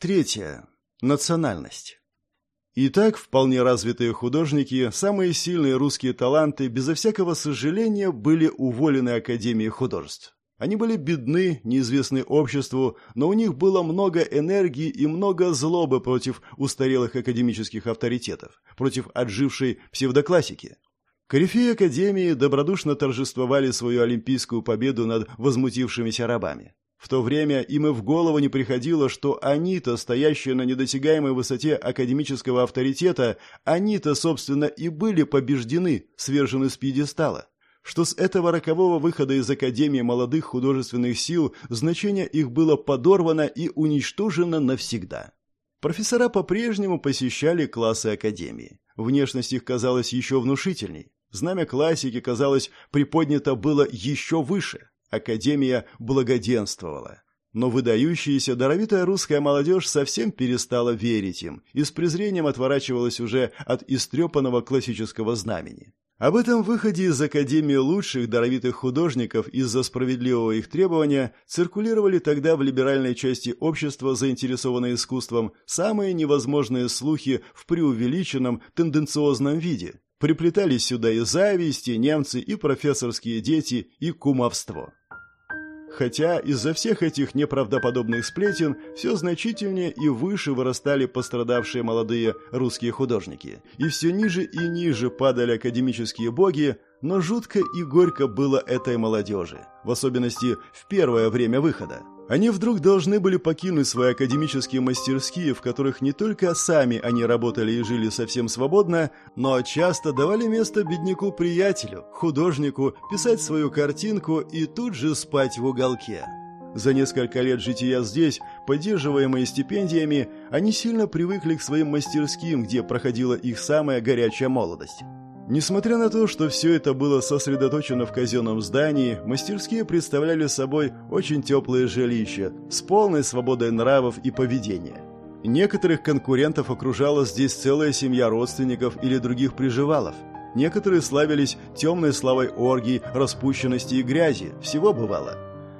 Третье. Национальность. Итак, вполне развитые художники, самые сильные русские таланты, безо всякого сожаления, были уволены Академией художеств. Они были бедны, неизвестны обществу, но у них было много энергии и много злобы против устарелых академических авторитетов, против отжившей псевдоклассики. Корифеи Академии добродушно торжествовали свою олимпийскую победу над возмутившимися рабами. В то время им и в голову не приходило, что они-то, стоящие на недосягаемой высоте академического авторитета, они-то, собственно, и были побеждены, свержены с пьедестала. Что с этого рокового выхода из Академии молодых художественных сил значение их было подорвано и уничтожено навсегда. Профессора по-прежнему посещали классы Академии. Внешность их казалась еще внушительней. Знамя классики, казалось, приподнято было еще выше. Академия благоденствовала. Но выдающаяся даровитая русская молодежь совсем перестала верить им и с презрением отворачивалась уже от истрепанного классического знамени. Об этом выходе из Академии лучших даровитых художников из-за справедливого их требования циркулировали тогда в либеральной части общества, заинтересованной искусством, самые невозможные слухи в преувеличенном тенденциозном виде. Приплетались сюда и зависти, немцы, и профессорские дети, и кумовство хотя из-за всех этих неправдоподобных сплетен все значительнее и выше вырастали пострадавшие молодые русские художники, и все ниже и ниже падали академические боги, но жутко и горько было этой молодежи, в особенности в первое время выхода. Они вдруг должны были покинуть свои академические мастерские, в которых не только сами они работали и жили совсем свободно, но часто давали место бедняку-приятелю, художнику, писать свою картинку и тут же спать в уголке. За несколько лет жития здесь, поддерживаемые стипендиями, они сильно привыкли к своим мастерским, где проходила их самая горячая молодость. Несмотря на то, что все это было сосредоточено в казенном здании, мастерские представляли собой очень теплые жилища с полной свободой нравов и поведения. Некоторых конкурентов окружала здесь целая семья родственников или других приживалов. Некоторые славились темной славой оргий, распущенности и грязи, всего бывало.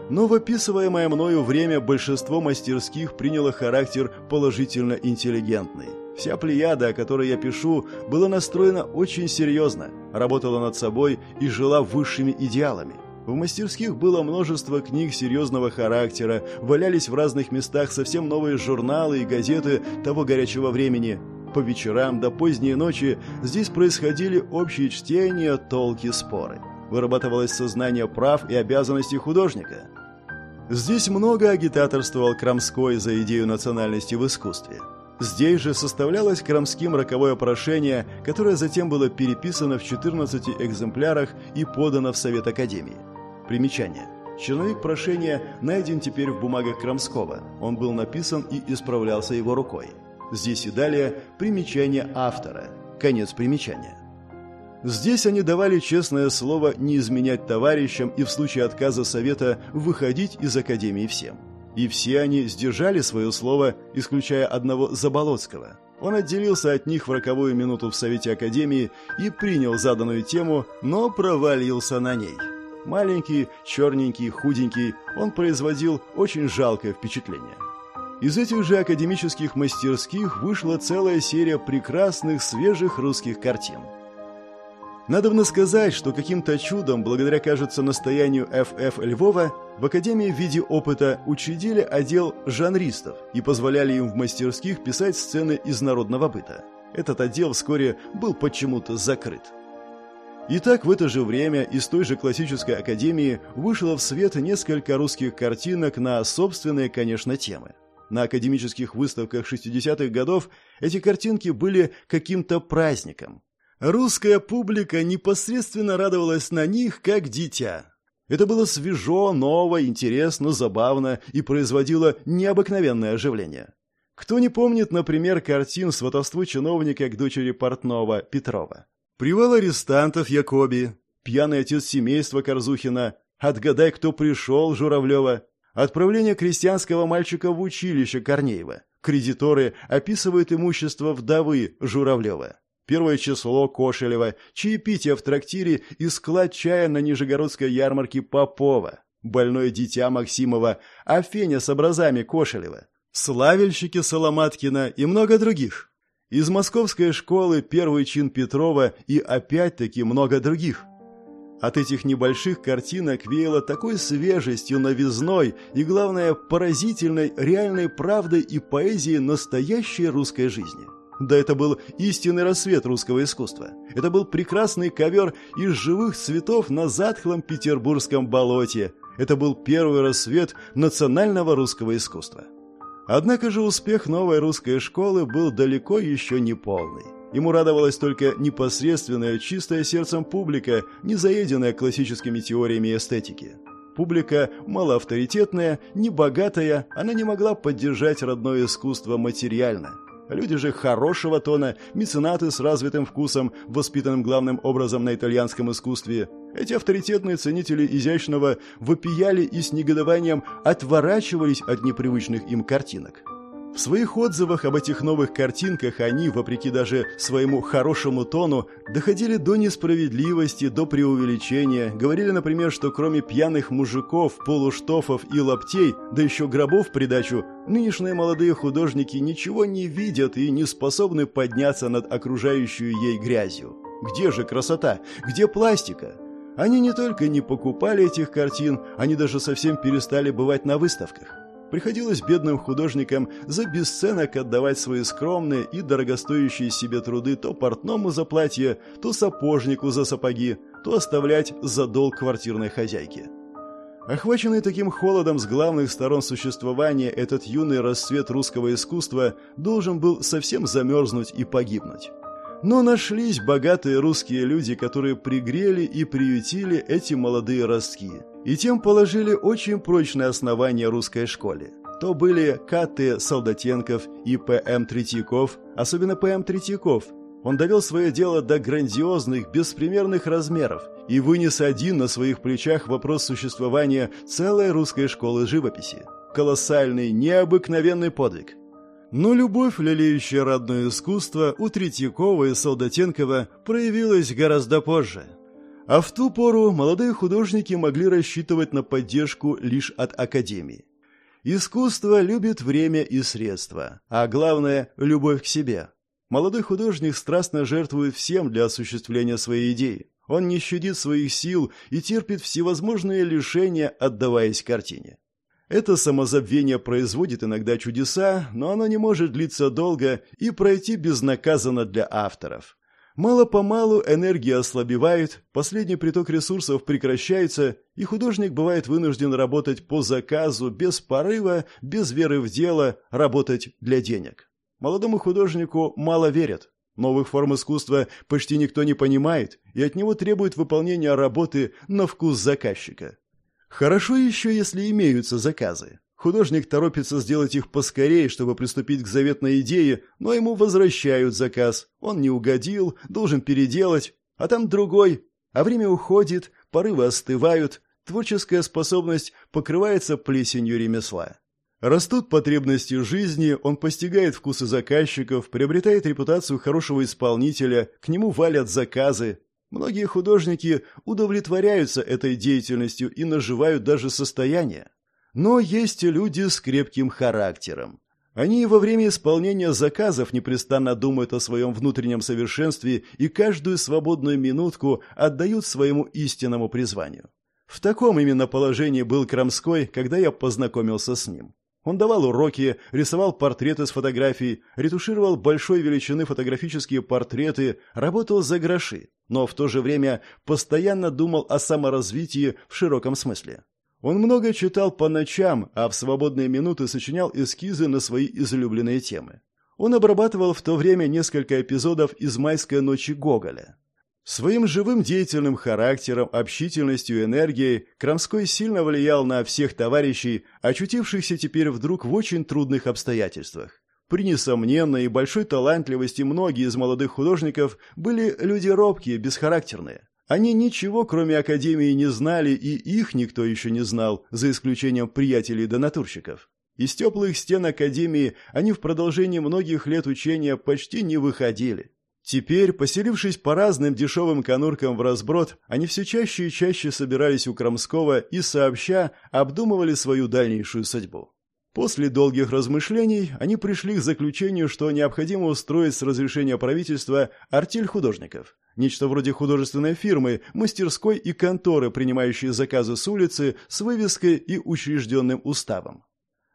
Но в описываемое мною время большинство мастерских приняло характер положительно интеллигентный. Вся плеяда, о которой я пишу, была настроена очень серьезно, работала над собой и жила высшими идеалами. В мастерских было множество книг серьезного характера, валялись в разных местах совсем новые журналы и газеты того горячего времени. По вечерам до поздней ночи здесь происходили общие чтения, толки, споры. Вырабатывалось сознание прав и обязанностей художника. Здесь много агитаторствовал Крамской за идею национальности в искусстве. Здесь же составлялось Крамским роковое прошение, которое затем было переписано в 14 экземплярах и подано в Совет Академии. Примечание. Черновик прошения найден теперь в бумагах Крамского. Он был написан и исправлялся его рукой. Здесь и далее примечание автора. Конец примечания. Здесь они давали честное слово не изменять товарищам и в случае отказа совета выходить из академии всем. И все они сдержали свое слово, исключая одного Заболоцкого. Он отделился от них в роковую минуту в Совете Академии и принял заданную тему, но провалился на ней. Маленький, черненький, худенький, он производил очень жалкое впечатление. Из этих же академических мастерских вышла целая серия прекрасных, свежих русских картин – Надобно сказать, что каким-то чудом, благодаря, кажется, настоянию Ф.Ф. Львова, в Академии в виде опыта учредили отдел жанристов и позволяли им в мастерских писать сцены из народного быта. Этот отдел вскоре был почему-то закрыт. Итак, в это же время из той же классической академии вышло в свет несколько русских картинок на собственные, конечно, темы. На академических выставках 60-х годов эти картинки были каким-то праздником, Русская публика непосредственно радовалась на них, как дитя. Это было свежо, ново, интересно, забавно и производило необыкновенное оживление. Кто не помнит, например, картин сватовству чиновника к дочери портного Петрова? Привал арестантов Якоби, пьяный отец семейства Корзухина, отгадай, кто пришел Журавлева, отправление крестьянского мальчика в училище Корнеева, кредиторы описывают имущество вдовы Журавлева. Первое число Кошелева, чаепитие в трактире и склад чая на Нижегородской ярмарке Попова, больное дитя Максимова, а Феня с образами Кошелева, Славельщики Соломаткина и много других. Из московской школы первый чин Петрова и опять-таки много других. От этих небольших картинок веяло такой свежестью, новизной и, главное, поразительной реальной правдой и поэзией настоящей русской жизни. Да это был истинный рассвет русского искусства. Это был прекрасный ковер из живых цветов на затхлом петербургском болоте. Это был первый рассвет национального русского искусства. Однако же успех новой русской школы был далеко еще не полный. Ему радовалась только непосредственная, чистая сердцем публика, не заеденная классическими теориями эстетики. Публика малоавторитетная, небогатая, она не могла поддержать родное искусство материально – Люди же хорошего тона, меценаты с развитым вкусом, воспитанным главным образом на итальянском искусстве. Эти авторитетные ценители изящного вопияли и с негодованием отворачивались от непривычных им картинок. В своих отзывах об этих новых картинках они, вопреки даже своему хорошему тону, доходили до несправедливости, до преувеличения, говорили, например, что кроме пьяных мужиков, полуштофов и лаптей, да еще гробов придачу, нынешние молодые художники ничего не видят и не способны подняться над окружающей ей грязью. Где же красота? Где пластика? Они не только не покупали этих картин, они даже совсем перестали бывать на выставках. Приходилось бедным художникам за бесценок отдавать свои скромные и дорогостоящие себе труды то портному за платье, то сапожнику за сапоги, то оставлять за долг квартирной хозяйки. Охваченный таким холодом с главных сторон существования, этот юный расцвет русского искусства должен был совсем замерзнуть и погибнуть. Но нашлись богатые русские люди, которые пригрели и приютили эти молодые ростки, и тем положили очень прочное основание русской школе. То были К.Т. Солдатенков и П.М. Третьяков, особенно П.М. Третьяков. Он довел свое дело до грандиозных, беспримерных размеров и вынес один на своих плечах вопрос существования целой русской школы живописи. Колоссальный, необыкновенный подвиг. Но любовь, лелеющая родное искусство, у Третьякова и Солдатенкова проявилась гораздо позже. А в ту пору молодые художники могли рассчитывать на поддержку лишь от Академии. Искусство любит время и средства, а главное – любовь к себе. Молодой художник страстно жертвует всем для осуществления своей идеи. Он не щадит своих сил и терпит всевозможные лишения, отдаваясь картине. Это самозабвение производит иногда чудеса, но оно не может длиться долго и пройти безнаказанно для авторов. Мало-помалу энергия ослабевает, последний приток ресурсов прекращается, и художник бывает вынужден работать по заказу, без порыва, без веры в дело, работать для денег. Молодому художнику мало верят. Новых форм искусства почти никто не понимает, и от него требуют выполнения работы на вкус заказчика. Хорошо еще, если имеются заказы. Художник торопится сделать их поскорее, чтобы приступить к заветной идее, но ему возвращают заказ. Он не угодил, должен переделать, а там другой. А время уходит, порывы остывают, творческая способность покрывается плесенью ремесла. Растут потребности жизни, он постигает вкусы заказчиков, приобретает репутацию хорошего исполнителя, к нему валят заказы, Многие художники удовлетворяются этой деятельностью и наживают даже состояние. Но есть и люди с крепким характером. Они во время исполнения заказов непрестанно думают о своем внутреннем совершенстве и каждую свободную минутку отдают своему истинному призванию. В таком именно положении был Крамской, когда я познакомился с ним. Он давал уроки, рисовал портреты с фотографий, ретушировал большой величины фотографические портреты, работал за гроши, но в то же время постоянно думал о саморазвитии в широком смысле. Он много читал по ночам, а в свободные минуты сочинял эскизы на свои излюбленные темы. Он обрабатывал в то время несколько эпизодов из «Майской ночи» Гоголя. Своим живым деятельным характером, общительностью и энергией Крамской сильно влиял на всех товарищей, очутившихся теперь вдруг в очень трудных обстоятельствах. При несомненной и большой талантливости многие из молодых художников были люди робкие, бесхарактерные. Они ничего, кроме академии, не знали, и их никто еще не знал, за исключением приятелей да натурщиков. Из теплых стен академии они в продолжении многих лет учения почти не выходили. Теперь, поселившись по разным дешевым конуркам в разброд, они все чаще и чаще собирались у Крамского и сообща обдумывали свою дальнейшую судьбу. После долгих размышлений они пришли к заключению, что необходимо устроить с разрешения правительства артель художников. Нечто вроде художественной фирмы, мастерской и конторы, принимающей заказы с улицы с вывеской и учрежденным уставом.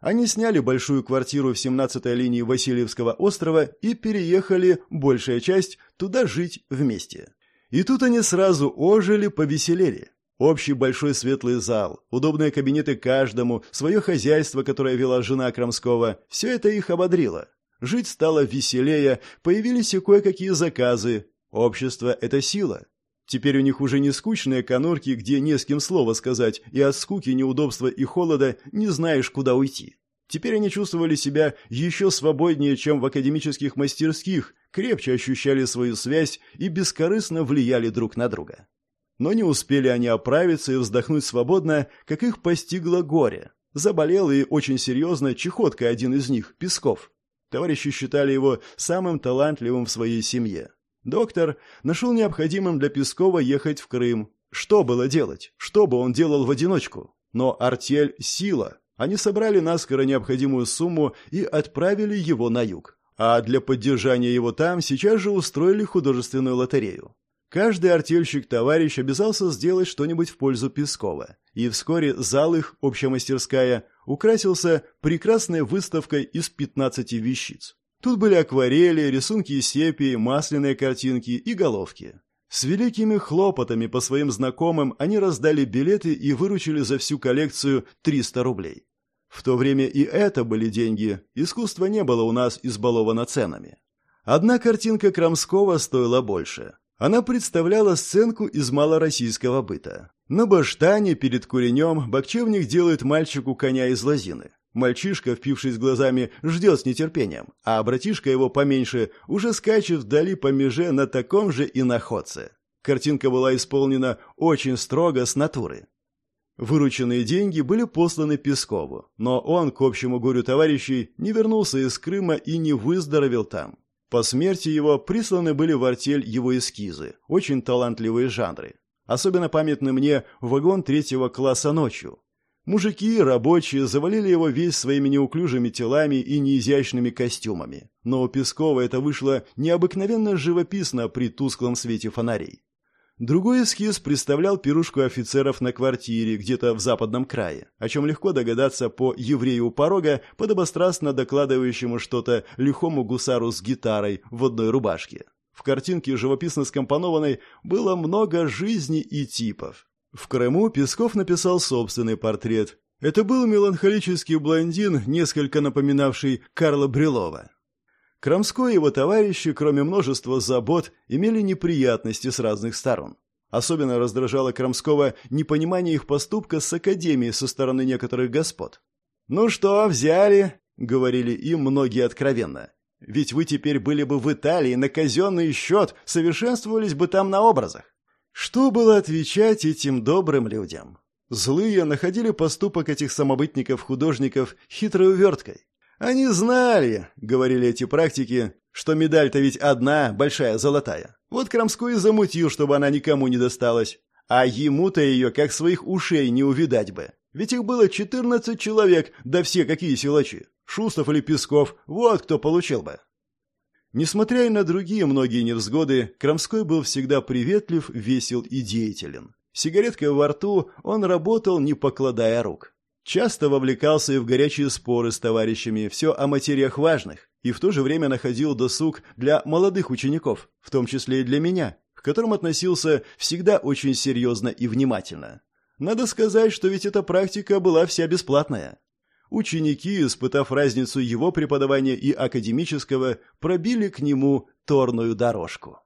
Они сняли большую квартиру в 17-й линии Васильевского острова и переехали, большая часть, туда жить вместе. И тут они сразу ожили, повеселели. Общий большой светлый зал, удобные кабинеты каждому, свое хозяйство, которое вела жена Крамского – все это их ободрило. Жить стало веселее, появились и кое-какие заказы. Общество – это сила. Теперь у них уже не скучные конурки, где не с кем слова сказать, и от скуки, неудобства и холода не знаешь, куда уйти. Теперь они чувствовали себя еще свободнее, чем в академических мастерских, крепче ощущали свою связь и бескорыстно влияли друг на друга. Но не успели они оправиться и вздохнуть свободно, как их постигло горе. Заболел и очень серьезно чехоткой один из них, Песков. Товарищи считали его самым талантливым в своей семье. Доктор нашел необходимым для Пескова ехать в Крым. Что было делать? Что бы он делал в одиночку? Но артель – сила. Они собрали наскоро необходимую сумму и отправили его на юг. А для поддержания его там сейчас же устроили художественную лотерею. Каждый артельщик-товарищ обязался сделать что-нибудь в пользу Пескова, и вскоре зал их, общая мастерская, украсился прекрасной выставкой из 15 вещиц. Тут были акварели, рисунки сепии, масляные картинки и головки. С великими хлопотами по своим знакомым они раздали билеты и выручили за всю коллекцию 300 рублей. В то время и это были деньги, искусство не было у нас избаловано ценами. Одна картинка Крамского стоила больше – она представляла сценку из малороссийского быта. На баштане перед куренем бокчевник делает мальчику коня из лозины. Мальчишка, впившись глазами, ждет с нетерпением, а братишка его поменьше уже скачет вдали по меже на таком же и находце. Картинка была исполнена очень строго с натуры. Вырученные деньги были посланы Пескову, но он, к общему горю товарищей, не вернулся из Крыма и не выздоровел там. По смерти его присланы были в артель его эскизы, очень талантливые жанры. Особенно памятны мне вагон третьего класса ночью. Мужики, рабочие, завалили его весь своими неуклюжими телами и неизящными костюмами. Но у Пескова это вышло необыкновенно живописно при тусклом свете фонарей. Другой эскиз представлял пирушку офицеров на квартире где-то в западном крае, о чем легко догадаться по еврею у порога, подобострастно докладывающему что-то лихому гусару с гитарой в одной рубашке. В картинке, живописно скомпонованной, было много жизней и типов. В Крыму Песков написал собственный портрет. Это был меланхолический блондин, несколько напоминавший Карла Брюлова. Крамской и его товарищи, кроме множества забот, имели неприятности с разных сторон. Особенно раздражало Крамского непонимание их поступка с академией со стороны некоторых господ. «Ну что, взяли?» — говорили им многие откровенно. «Ведь вы теперь были бы в Италии на казенный счет, совершенствовались бы там на образах». Что было отвечать этим добрым людям? Злые находили поступок этих самобытников-художников хитрой уверткой. «Они знали», — говорили эти практики, «что медаль-то ведь одна, большая, золотая. Вот Крамской замутил, чтобы она никому не досталась. А ему-то ее как своих ушей не увидать бы. Ведь их было четырнадцать человек, да все какие силачи. Шустов или Песков, вот кто получил бы». Несмотря и на другие многие невзгоды, Крамской был всегда приветлив, весел и деятелен. Сигареткой во рту он работал, не покладая рук. Часто вовлекался и в горячие споры с товарищами, все о материях важных, и в то же время находил досуг для молодых учеников, в том числе и для меня, к которым относился всегда очень серьезно и внимательно. Надо сказать, что ведь эта практика была вся бесплатная. Ученики, испытав разницу его преподавания и академического, пробили к нему торную дорожку.